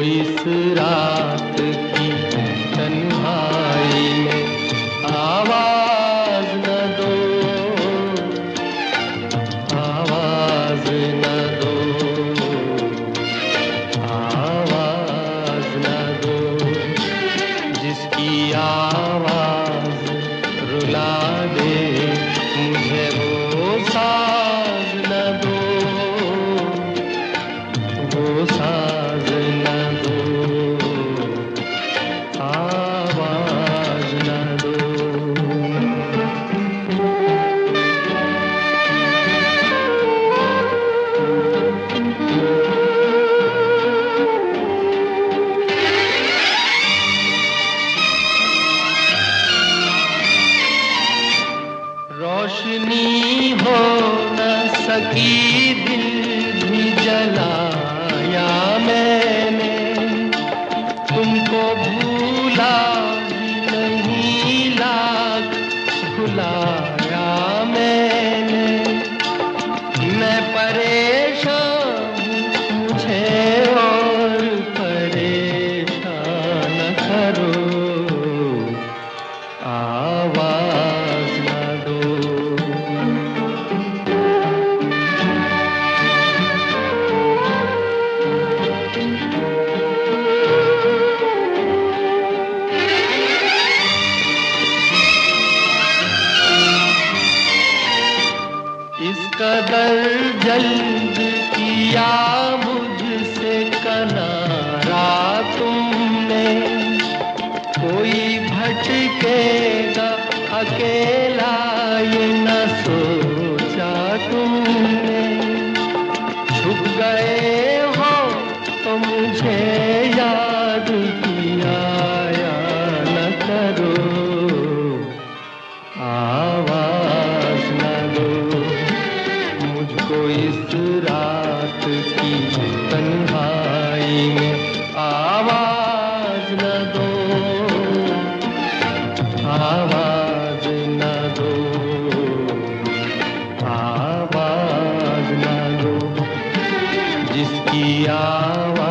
इस रात की। रोशनी हो न सकी दिल भी जलाया मैंने। तुमको भूला नहीं लाख भुलाया कदर जल्द किया मुझसे कनारा तुमने। कोई भटकेगा अकेला ये न सोचा आवाज़ न दो। आवाज़ न जिसकी आवाज़